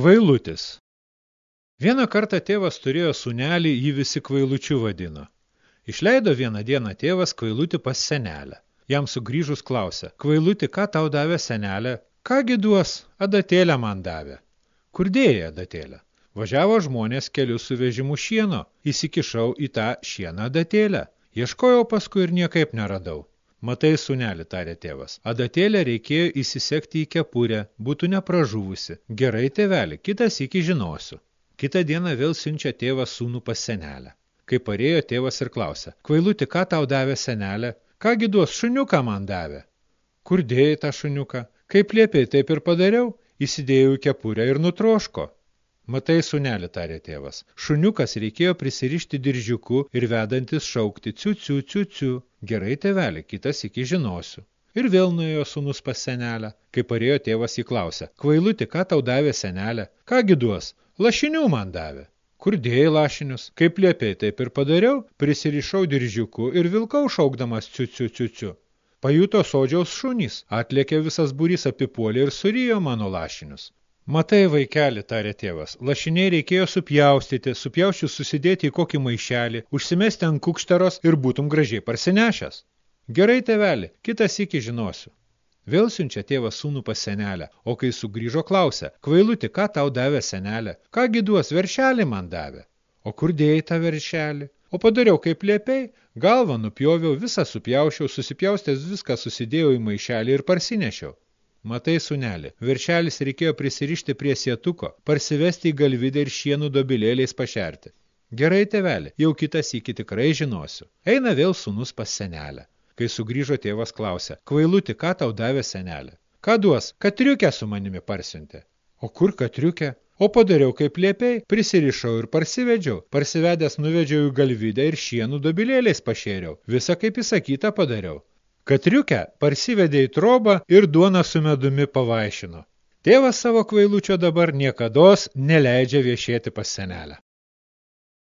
Kvailutis. Vieną kartą tėvas turėjo sunelį, jį visi kvailučiu vadino. Išleido vieną dieną tėvas kvailutį pas senelę. Jam sugrįžus klausė, kvailuti, ką tau davė senelė? Kągi duos, adatėlę man davė. Kur dėjai adatėlę? Važiavo žmonės keliu su vežimu šieno, įsikišau į tą šieną adatėlę. Ieškojau paskui ir niekaip neradau. Matai, sunelį, tarė tėvas, adatėlę reikėjo įsisekti į kepurę, būtų nepražuvusi. Gerai, tėveli, kitas iki žinosiu. Kitą dieną vėl siunčia tėvas sūnų pas senelę. Kai parėjo tėvas ir klausė, kvailuti, ką tau davė senelė? Kągi duos, šuniuką man davė. Kur dėjai tą šuniuką? Kaip liepėjai, taip ir padariau, įsidėjau į kepurę ir nutroško. Matai, sunelį, tarė tėvas, šuniukas reikėjo prisirišti diržiuku ir vedantis šaukti ciu, ciu, ciu, ciu. Gerai, tėvelį, kitas iki žinosiu. Ir vėl nuėjo sunus pas senelę. Kai parėjo tėvas įklausė, kvailuti, ką tau davė senelė? Kągi duos? Lašinių man davė. Kur dėjai lašinius? Kaip liepiai, taip ir padariau, prisirišau diržiuku ir vilkau šaukdamas ciu, ciu, ciu, ciu. Pajuto sodžiaus šunys, atlėkė visas būrys apipuolė ir surijo mano lašinius. Matai, vaikeli, tarė tėvas, lašiniai reikėjo supjaustyti, supjauščius susidėti į kokį maišelį, užsimesti ant kukšteros ir būtum gražiai parsinešęs. Gerai, tėveli, kitas iki žinosiu. Vėl siunčia tėvas sūnų pas senelę, o kai sugrįžo klausė, kvailuti, ką tau davė senelė, kągi duos, veršelį man davė. O kur dėjai tą veršelį? O padariau kaip liepiai, galvą nupjoviau, visą supjaušiau, susipjaustęs viską susidėjau į maišelį ir parsinešiau. Matai, sunelį, viršelis reikėjo prisirišti prie sietuko, parsivesti į galvidę ir šienų dobilėliais pašerti. Gerai, tėvelį, jau kitas iki tikrai žinosiu. Eina vėl sunus pas senelę. Kai sugrįžo tėvas klausė, kvailuti, ką tau davė senelė? Ką duos, katriukę su manimi parsiuntė? O kur katriukę? O padariau kaip liepiai, prisirišau ir parsivedžiau. Parsivedęs nuvedžiau į galvidę ir šienų dobilėliais pašėriau. Visą kaip įsakyta padariau. Katriukę parsivedė į trobą ir duoną su medumi pavaišino. Tėvas savo kvailučio dabar niekados neleidžia viešėti pas senelę.